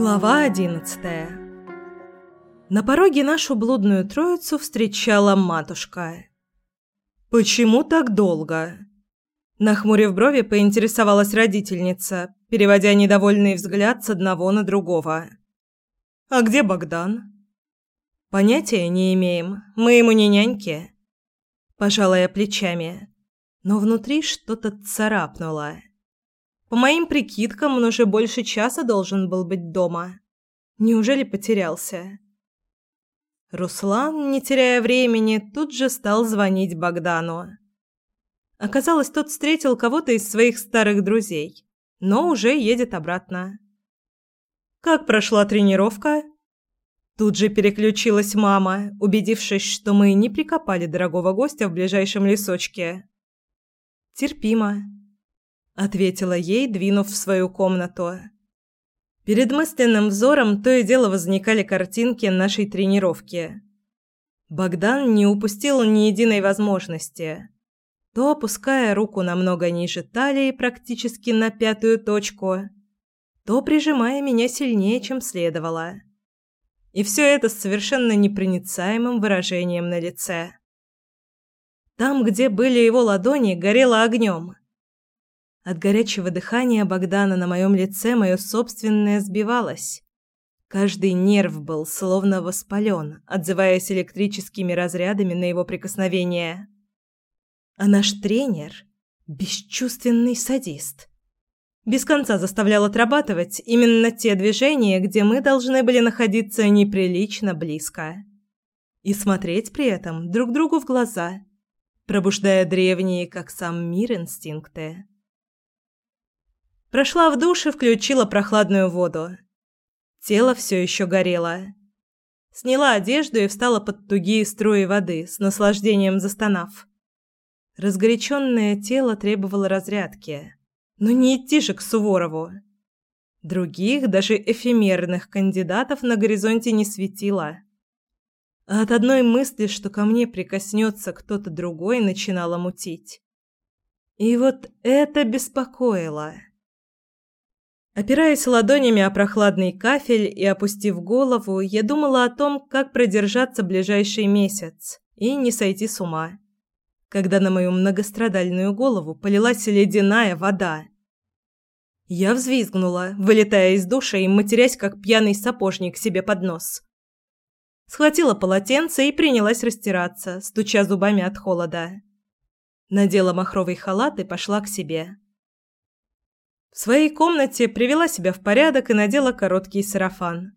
Глава одиннадцатая На пороге нашу блудную троицу встречала матушка. «Почему так долго?» Нахмурив брови, поинтересовалась родительница, переводя недовольный взгляд с одного на другого. «А где Богдан?» «Понятия не имеем. Мы ему не няньки». Пожалая плечами, но внутри что-то царапнуло. По моим прикидкам, он уже больше часа должен был быть дома. Неужели потерялся? Руслан, не теряя времени, тут же стал звонить Богдану. Оказалось, тот встретил кого-то из своих старых друзей, но уже едет обратно. «Как прошла тренировка?» Тут же переключилась мама, убедившись, что мы не прикопали дорогого гостя в ближайшем лесочке. «Терпимо», ответила ей, двинув в свою комнату. Перед мысленным взором то и дело возникали картинки нашей тренировки. Богдан не упустил ни единой возможности. То опуская руку намного ниже талии, практически на пятую точку, то прижимая меня сильнее, чем следовало. И все это с совершенно непроницаемым выражением на лице. Там, где были его ладони, горело огнем. От горячего дыхания Богдана на моем лице мое собственное сбивалось. Каждый нерв был словно воспален, отзываясь электрическими разрядами на его прикосновение. А наш тренер – бесчувственный садист. Без конца заставлял отрабатывать именно те движения, где мы должны были находиться неприлично близко. И смотреть при этом друг другу в глаза, пробуждая древние, как сам мир, инстинкты. Прошла в душ и включила прохладную воду. Тело все еще горело. Сняла одежду и встала под тугие струи воды, с наслаждением застонав. Разгоряченное тело требовало разрядки. Но не идти же к Суворову. Других, даже эфемерных кандидатов на горизонте не светило. А от одной мысли, что ко мне прикоснется кто-то другой, начинало мутить. И вот это беспокоило. Опираясь ладонями о прохладный кафель и опустив голову, я думала о том, как продержаться ближайший месяц и не сойти с ума. Когда на мою многострадальную голову полилась ледяная вода. Я взвизгнула, вылетая из душа и матерясь, как пьяный сапожник себе под нос. Схватила полотенце и принялась растираться, стуча зубами от холода. Надела махровый халат и пошла к себе. В своей комнате привела себя в порядок и надела короткий сарафан.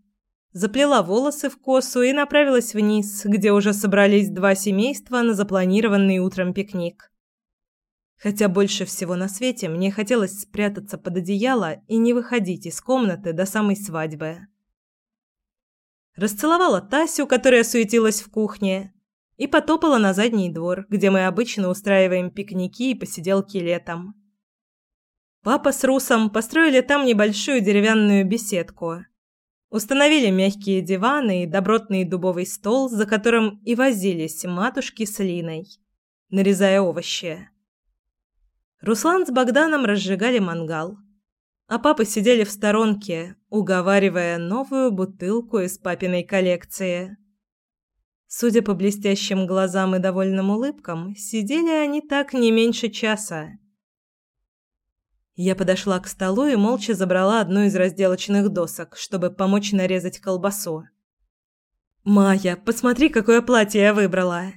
Заплела волосы в косу и направилась вниз, где уже собрались два семейства на запланированный утром пикник. Хотя больше всего на свете мне хотелось спрятаться под одеяло и не выходить из комнаты до самой свадьбы. Расцеловала Тасю, которая суетилась в кухне, и потопала на задний двор, где мы обычно устраиваем пикники и посиделки летом. Папа с Русом построили там небольшую деревянную беседку. Установили мягкие диваны и добротный дубовый стол, за которым и возились матушки с Линой, нарезая овощи. Руслан с Богданом разжигали мангал, а папы сидели в сторонке, уговаривая новую бутылку из папиной коллекции. Судя по блестящим глазам и довольным улыбкам, сидели они так не меньше часа. Я подошла к столу и молча забрала одну из разделочных досок, чтобы помочь нарезать колбасу. «Майя, посмотри, какое платье я выбрала!»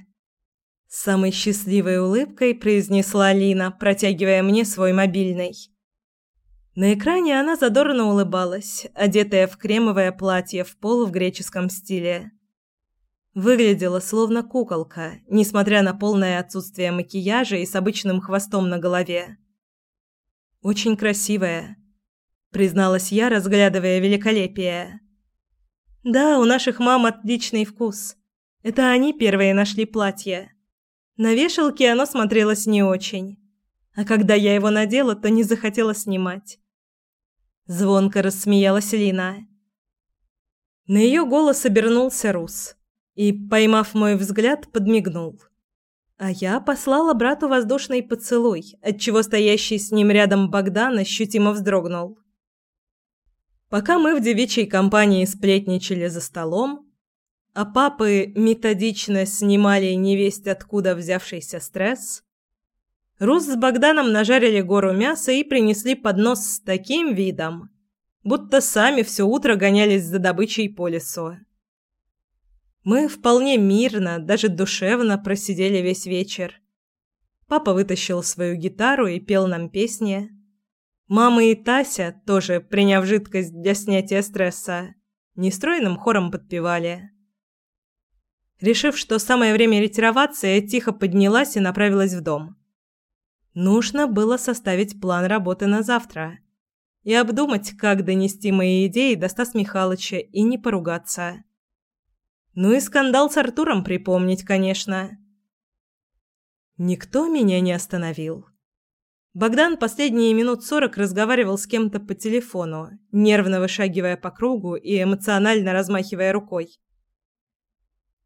Самой счастливой улыбкой произнесла Лина, протягивая мне свой мобильный. На экране она задорно улыбалась, одетая в кремовое платье в пол в греческом стиле. Выглядела словно куколка, несмотря на полное отсутствие макияжа и с обычным хвостом на голове. Очень красивая, призналась я, разглядывая великолепие. Да, у наших мам отличный вкус. Это они первые нашли платье. На вешалке оно смотрелось не очень. А когда я его надела, то не захотела снимать. Звонко рассмеялась Лина. На ее голос обернулся Рус и, поймав мой взгляд, подмигнул. А я послала брату воздушный поцелуй, отчего стоящий с ним рядом Богдан ощутимо вздрогнул. Пока мы в девичьей компании сплетничали за столом, а папы методично снимали невесть откуда взявшийся стресс, Рус с Богданом нажарили гору мяса и принесли поднос с таким видом, будто сами все утро гонялись за добычей по лесу. Мы вполне мирно, даже душевно просидели весь вечер. Папа вытащил свою гитару и пел нам песни. Мама и Тася, тоже приняв жидкость для снятия стресса, нестройным хором подпевали. Решив, что самое время ретироваться, я тихо поднялась и направилась в дом. Нужно было составить план работы на завтра и обдумать, как донести мои идеи до Стаса Михайловича и не поругаться. Ну и скандал с Артуром припомнить, конечно. Никто меня не остановил. Богдан последние минут сорок разговаривал с кем-то по телефону, нервно вышагивая по кругу и эмоционально размахивая рукой.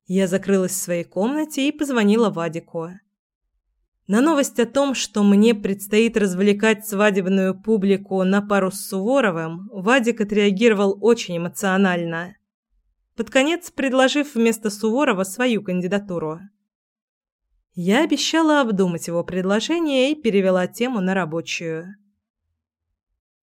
Я закрылась в своей комнате и позвонила Вадику. На новость о том, что мне предстоит развлекать свадебную публику на пару с Суворовым, Вадик отреагировал очень эмоционально. Под конец предложив вместо Суворова свою кандидатуру. Я обещала обдумать его предложение и перевела тему на рабочую.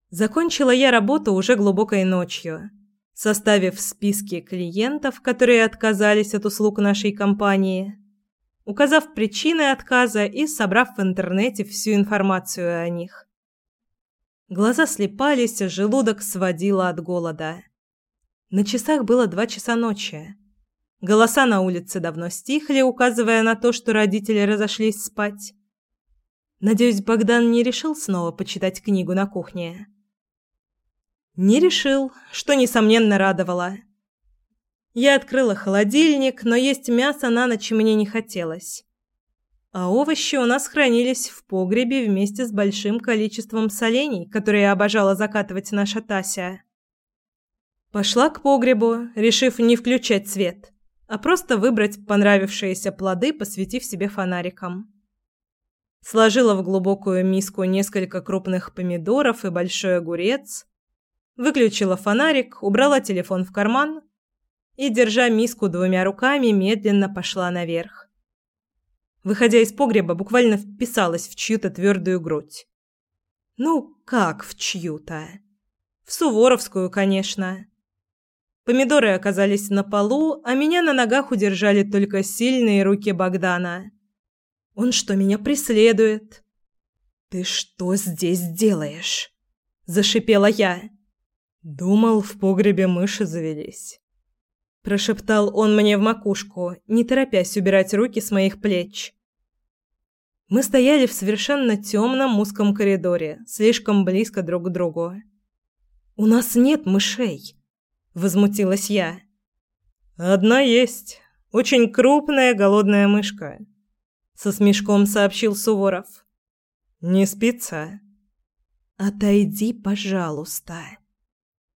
Закончила я работу уже глубокой ночью, составив списки клиентов, которые отказались от услуг нашей компании, указав причины отказа и собрав в интернете всю информацию о них. Глаза слепались, желудок сводило от голода. На часах было два часа ночи. Голоса на улице давно стихли, указывая на то, что родители разошлись спать. Надеюсь, Богдан не решил снова почитать книгу на кухне. Не решил, что несомненно радовало. Я открыла холодильник, но есть мясо на ночь мне не хотелось. А овощи у нас хранились в погребе вместе с большим количеством солений, которые обожала закатывать наша Тася. Пошла к погребу, решив не включать свет а просто выбрать понравившиеся плоды, посветив себе фонариком. Сложила в глубокую миску несколько крупных помидоров и большой огурец, выключила фонарик, убрала телефон в карман и, держа миску двумя руками, медленно пошла наверх. Выходя из погреба, буквально вписалась в чью-то твердую грудь. Ну, как в чью-то? В Суворовскую, конечно. Помидоры оказались на полу, а меня на ногах удержали только сильные руки Богдана. Он что, меня преследует? Ты что здесь делаешь? зашипела я. Думал, в погребе мыши завелись. Прошептал он мне в макушку, не торопясь убирать руки с моих плеч. Мы стояли в совершенно темном узком коридоре, слишком близко друг к другу. У нас нет мышей возмутилась я. Одна есть, очень крупная голодная мышка, со смешком сообщил Суворов. Не спится? Отойди, пожалуйста,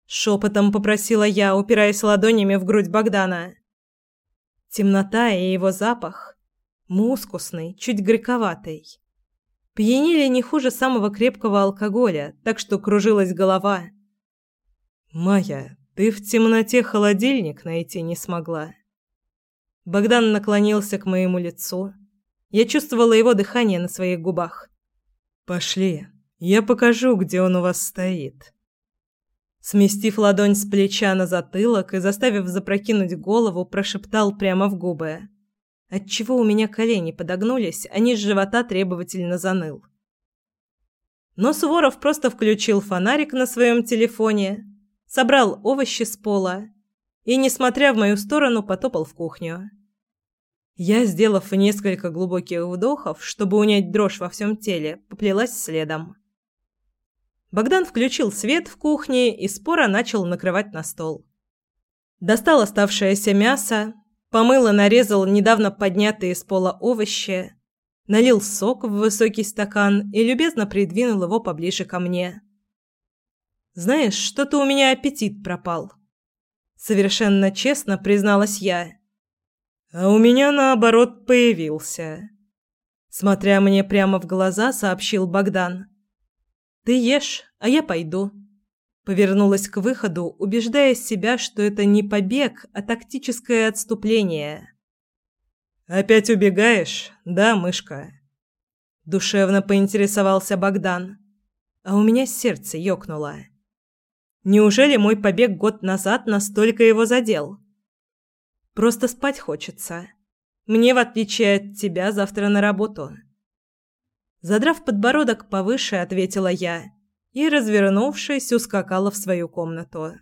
шепотом попросила я, упираясь ладонями в грудь Богдана. Темнота и его запах мускусный, чуть горьковатый. Пьянили не хуже самого крепкого алкоголя, так что кружилась голова. «Майя, ты в темноте холодильник найти не смогла. Богдан наклонился к моему лицу. Я чувствовала его дыхание на своих губах. Пошли, я покажу, где он у вас стоит. Сместив ладонь с плеча на затылок и заставив запрокинуть голову, прошептал прямо в губы. Отчего у меня колени подогнулись, а низ живота требовательно заныл. Но Суворов просто включил фонарик на своем телефоне собрал овощи с пола и, несмотря в мою сторону, потопал в кухню. Я, сделав несколько глубоких вдохов, чтобы унять дрожь во всем теле, поплелась следом. Богдан включил свет в кухне и споро начал накрывать на стол. Достал оставшееся мясо, помыл и нарезал недавно поднятые с пола овощи, налил сок в высокий стакан и любезно придвинул его поближе ко мне. Знаешь, что-то у меня аппетит пропал. Совершенно честно призналась я. А у меня наоборот появился. Смотря мне прямо в глаза, сообщил Богдан. Ты ешь, а я пойду. Повернулась к выходу, убеждая себя, что это не побег, а тактическое отступление. «Опять убегаешь, да, мышка?» Душевно поинтересовался Богдан. А у меня сердце ёкнуло. Неужели мой побег год назад настолько его задел? Просто спать хочется. Мне, в отличие от тебя, завтра на работу. Задрав подбородок повыше, ответила я и, развернувшись, ускакала в свою комнату.